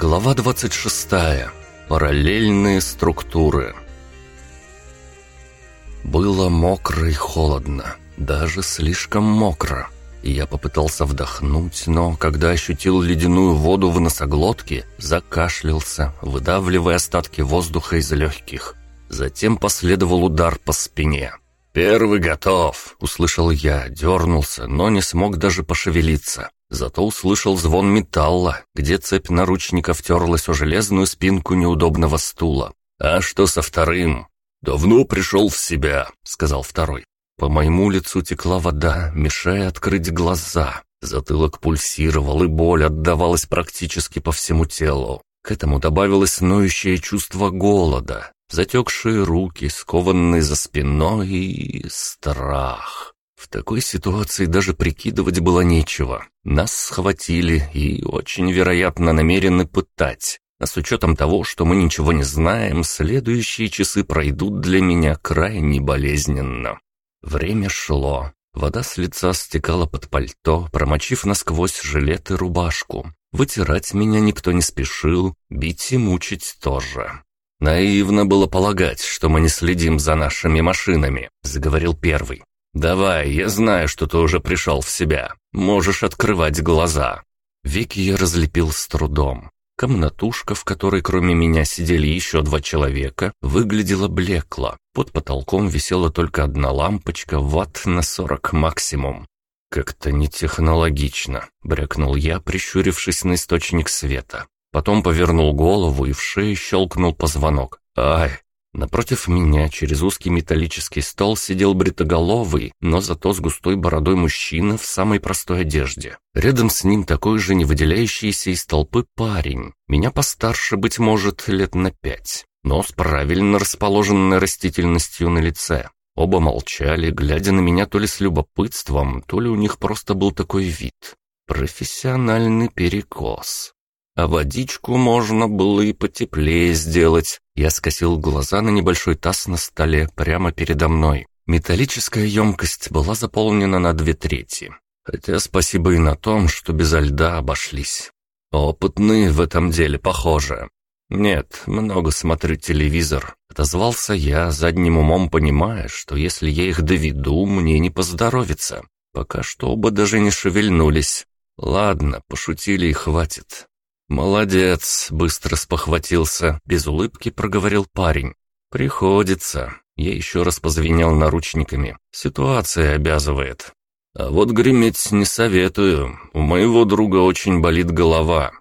Глава 26. Параллельные структуры. Было мокро и холодно, даже слишком мокро. Я попытался вдохнуть, но когда ощутил ледяную воду в носоглотке, закашлялся, выдавливая остатки воздуха из легких. Затем последовал удар по спине. «Первый готов!» — услышал я, дернулся, но не смог даже пошевелиться. Зато услышал звон металла, где цепь наручников терлась о железную спинку неудобного стула. «А что со вторым?» «Давно пришел в себя», — сказал второй. По моему лицу текла вода, мешая открыть глаза. Затылок пульсировал, и боль отдавалась практически по всему телу. К этому добавилось ноющее чувство голода, затекшие руки, скованные за спиной и страх. В такой ситуации даже прикидывать было нечего. Нас схватили и очень вероятно намерены пытать. А с учетом того, что мы ничего не знаем, следующие часы пройдут для меня крайне болезненно. Время шло. Вода с лица стекала под пальто, промочив насквозь жилет и рубашку. Вытирать меня никто не спешил, бить и мучить тоже. «Наивно было полагать, что мы не следим за нашими машинами», — заговорил первый. «Давай, я знаю, что ты уже пришел в себя. Можешь открывать глаза». Веки я разлепил с трудом. Комнатушка, в которой кроме меня сидели еще два человека, выглядела блекло. Под потолком висела только одна лампочка, ватт на сорок максимум. «Как-то не технологично», — брякнул я, прищурившись на источник света. Потом повернул голову и в шее щелкнул позвонок. «Ай, Напротив меня через узкий металлический стол сидел бритоголовый, но зато с густой бородой мужчина в самой простой одежде. Рядом с ним такой же не выделяющийся из толпы парень. Меня постарше, быть может, лет на пять, но с правильно расположенной растительностью на лице. Оба молчали, глядя на меня то ли с любопытством, то ли у них просто был такой вид. Профессиональный перекос. А водичку можно было и потеплее сделать. Я скосил глаза на небольшой таз на столе прямо передо мной. Металлическая емкость была заполнена на две трети. Хотя спасибо и на том, что без льда обошлись. Опытные в этом деле, похоже. «Нет, много смотрю телевизор», — отозвался я, задним умом понимая, что если я их доведу, мне не поздоровится. Пока что оба даже не шевельнулись. Ладно, пошутили и хватит. «Молодец!» — быстро спохватился, без улыбки проговорил парень. «Приходится». Я еще раз позвенел наручниками. Ситуация обязывает. А вот греметь не советую. У моего друга очень болит голова.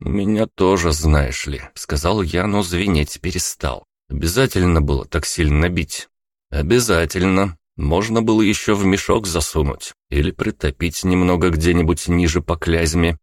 У меня тоже, знаешь ли, сказал я, но звенеть перестал. Обязательно было так сильно бить. Обязательно. Можно было еще в мешок засунуть или притопить немного где-нибудь ниже по клязьме.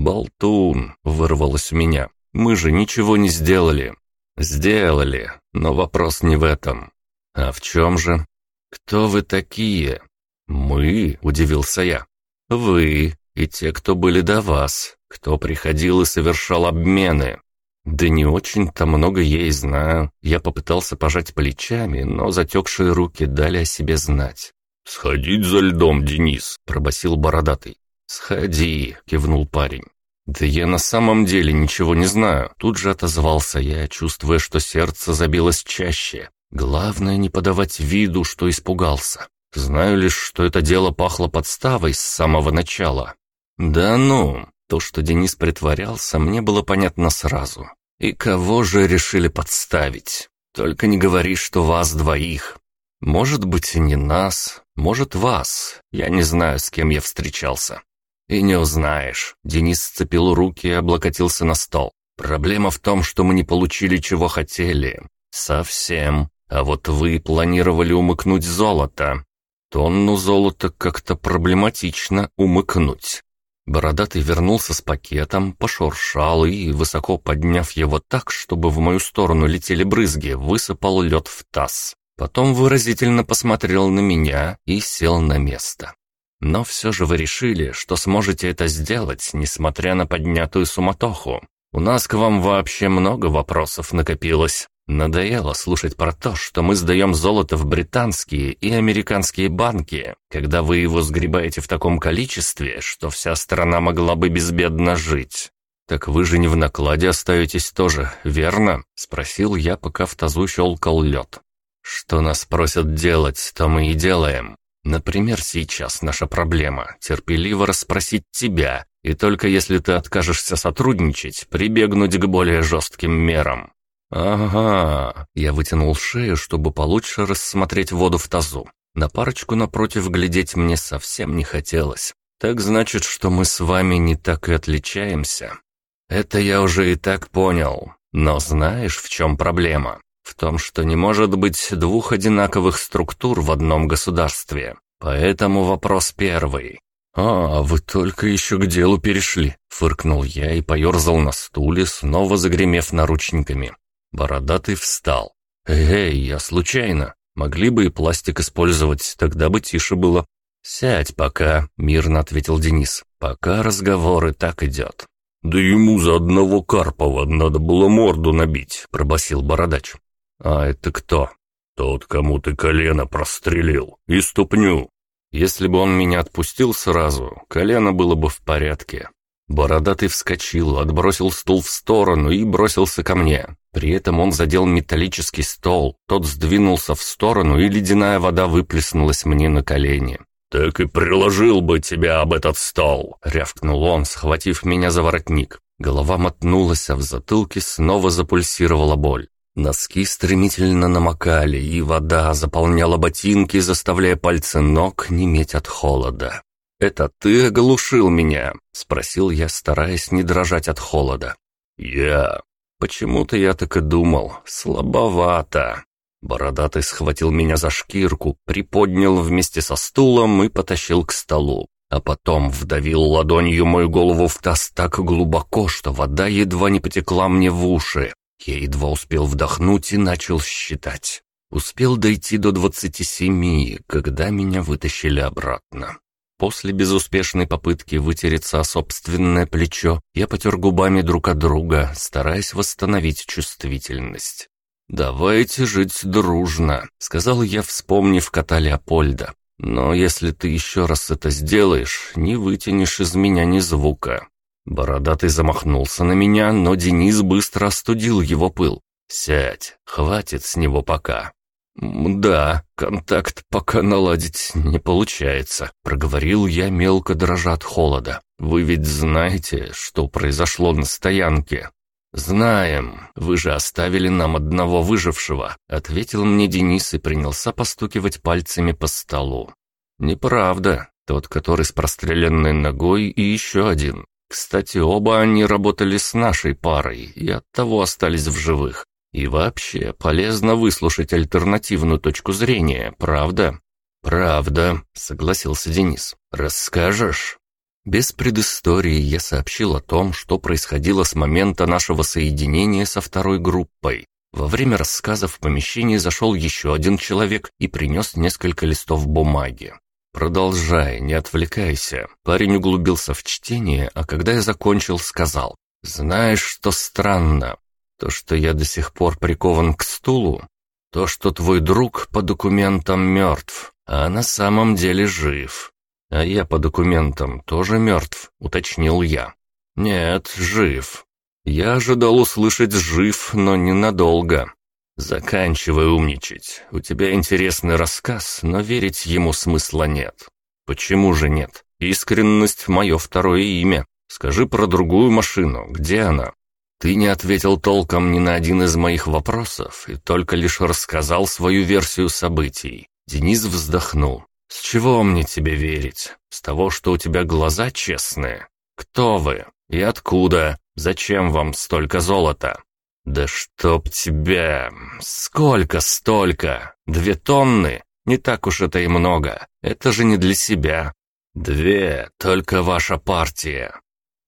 «Болтун!» — вырвалось у меня. «Мы же ничего не сделали». «Сделали, но вопрос не в этом». «А в чем же?» «Кто вы такие?» «Мы?» — удивился я. «Вы и те, кто были до вас, кто приходил и совершал обмены». «Да не очень-то много я и знаю». Я попытался пожать плечами, но затекшие руки дали о себе знать. «Сходить за льдом, Денис», — пробасил бородатый. «Сходи», — кивнул парень. «Да я на самом деле ничего не знаю», — тут же отозвался я, чувствуя, что сердце забилось чаще. Главное не подавать виду, что испугался. Знаю лишь, что это дело пахло подставой с самого начала. Да ну, то, что Денис притворялся, мне было понятно сразу. И кого же решили подставить? Только не говори, что вас двоих. Может быть, и не нас, может, вас. Я не знаю, с кем я встречался. «И не узнаешь». Денис сцепил руки и облокотился на стол. «Проблема в том, что мы не получили, чего хотели. Совсем. А вот вы планировали умыкнуть золото. Тонну золота как-то проблематично умыкнуть». Бородатый вернулся с пакетом, пошуршал и, высоко подняв его так, чтобы в мою сторону летели брызги, высыпал лед в таз. Потом выразительно посмотрел на меня и сел на место. Но все же вы решили, что сможете это сделать, несмотря на поднятую суматоху. У нас к вам вообще много вопросов накопилось. Надоело слушать про то, что мы сдаем золото в британские и американские банки, когда вы его сгребаете в таком количестве, что вся страна могла бы безбедно жить. «Так вы же не в накладе остаетесь тоже, верно?» — спросил я, пока в тазу щелкал лед. «Что нас просят делать, то мы и делаем. Например, сейчас наша проблема — терпеливо расспросить тебя, и только если ты откажешься сотрудничать, прибегнуть к более жестким мерам». «Ага», — я вытянул шею, чтобы получше рассмотреть воду в тазу. На парочку напротив глядеть мне совсем не хотелось. Так значит, что мы с вами не так и отличаемся. Это я уже и так понял. Но знаешь, в чем проблема? В том, что не может быть двух одинаковых структур в одном государстве. Поэтому вопрос первый. «А, вы только еще к делу перешли», — фыркнул я и поерзал на стуле, снова загремев наручниками. Бородатый встал. «Эй, я случайно. Могли бы и пластик использовать, тогда бы тише было». «Сядь пока», — мирно ответил Денис. «Пока разговор и так идет». «Да ему за одного Карпова надо было морду набить», — пробасил бородач. «А это кто?» «Тот, кому ты колено прострелил. И ступню». «Если бы он меня отпустил сразу, колено было бы в порядке». Бородатый вскочил, отбросил стул в сторону и бросился ко мне. При этом он задел металлический стол, тот сдвинулся в сторону, и ледяная вода выплеснулась мне на колени. «Так и приложил бы тебя об этот стол!» — рявкнул он, схватив меня за воротник. Голова мотнулась, а в затылке снова запульсировала боль. Носки стремительно намокали, и вода заполняла ботинки, заставляя пальцы ног неметь от холода. «Это ты оглушил меня?» — спросил я, стараясь не дрожать от холода. «Я...» «Почему-то я так и думал. Слабовато». Бородатый схватил меня за шкирку, приподнял вместе со стулом и потащил к столу. А потом вдавил ладонью мою голову в таз так глубоко, что вода едва не потекла мне в уши. Я едва успел вдохнуть и начал считать. Успел дойти до двадцати семи, когда меня вытащили обратно. После безуспешной попытки вытереться о собственное плечо, я потер губами друг от друга, стараясь восстановить чувствительность. «Давайте жить дружно», — сказал я, вспомнив кота Леопольда. «Но если ты еще раз это сделаешь, не вытянешь из меня ни звука». Бородатый замахнулся на меня, но Денис быстро остудил его пыл. «Сядь, хватит с него пока. «Да, контакт пока наладить не получается», — проговорил я, мелко дрожа от холода. «Вы ведь знаете, что произошло на стоянке?» «Знаем. Вы же оставили нам одного выжившего», — ответил мне Денис и принялся постукивать пальцами по столу. «Неправда. Тот, который с простреленной ногой, и еще один. Кстати, оба они работали с нашей парой и оттого остались в живых. И вообще, полезно выслушать альтернативную точку зрения, правда? Правда, согласился Денис. Расскажешь? Без предыстории я сообщил о том, что происходило с момента нашего соединения со второй группой. Во время рассказа в помещении зашел еще один человек и принес несколько листов бумаги. «Продолжай, не отвлекайся». Парень углубился в чтение, а когда я закончил, сказал, «Знаешь, что странно? То, что я до сих пор прикован к стулу, то, что твой друг по документам мертв, а на самом деле жив. А я по документам тоже мертв, уточнил я. Нет, жив. Я ожидал услышать «жив», но ненадолго. Заканчивай умничать. У тебя интересный рассказ, но верить ему смысла нет. Почему же нет? Искренность — мое второе имя. Скажи про другую машину. Где она? Ты не ответил толком ни на один из моих вопросов и только лишь рассказал свою версию событий. Денис вздохнул. С чего мне тебе верить? С того, что у тебя глаза честные? Кто вы? И откуда? Зачем вам столько золота? Да чтоб тебя... Сколько столько? Две тонны? Не так уж это и много. Это же не для себя. Две, только ваша партия.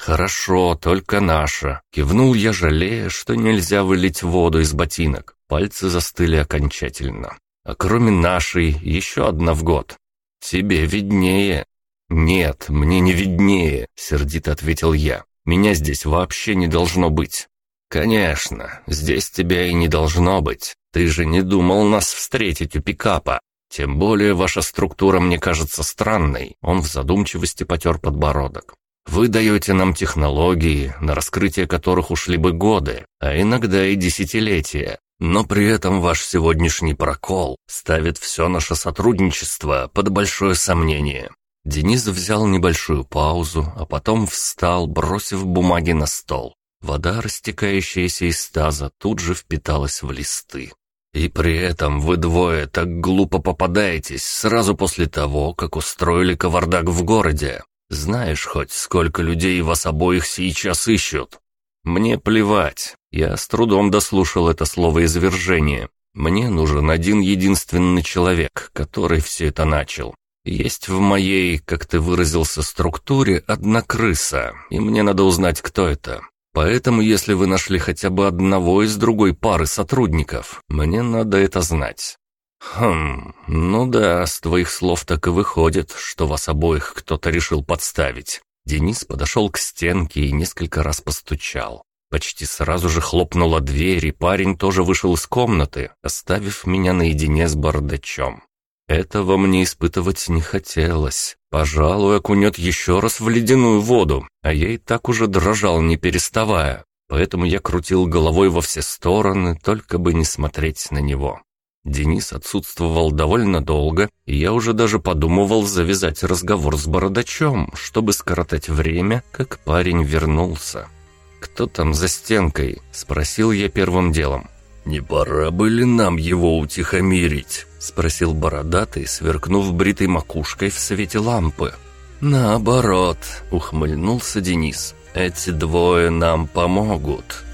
«Хорошо, только наша», — кивнул я, жалея, что нельзя вылить воду из ботинок. Пальцы застыли окончательно. «А кроме нашей, еще одна в год. Тебе виднее». «Нет, мне не виднее», — сердито ответил я. «Меня здесь вообще не должно быть». «Конечно, здесь тебя и не должно быть. Ты же не думал нас встретить у пикапа. Тем более ваша структура мне кажется странной». Он в задумчивости потер подбородок. Вы даете нам технологии, на раскрытие которых ушли бы годы, а иногда и десятилетия. Но при этом ваш сегодняшний прокол ставит все наше сотрудничество под большое сомнение. Денис взял небольшую паузу, а потом встал, бросив бумаги на стол. Вода, растекающаяся из таза, тут же впиталась в листы. И при этом вы двое так глупо попадаетесь сразу после того, как устроили кавардак в городе. Знаешь хоть, сколько людей вас обоих сейчас ищут? Мне плевать. Я с трудом дослушал это слово извержение. Мне нужен один единственный человек, который все это начал. Есть в моей, как ты выразился, структуре одна крыса, и мне надо узнать, кто это. Поэтому, если вы нашли хотя бы одного из другой пары сотрудников, мне надо это знать. «Хм, ну да, с твоих слов так и выходит, что вас обоих кто-то решил подставить». Денис подошел к стенке и несколько раз постучал. Почти сразу же хлопнула дверь, и парень тоже вышел из комнаты, оставив меня наедине с бардачом. Этого мне испытывать не хотелось. Пожалуй, окунет еще раз в ледяную воду, а я и так уже дрожал, не переставая. Поэтому я крутил головой во все стороны, только бы не смотреть на него. Денис отсутствовал довольно долго, и я уже даже подумывал завязать разговор с бородачом, чтобы скоротать время, как парень вернулся. «Кто там за стенкой?» – спросил я первым делом. «Не пора бы ли нам его утихомирить?» — спросил бородатый, сверкнув бритой макушкой в свете лампы. «Наоборот», — ухмыльнулся Денис. «Эти двое нам помогут».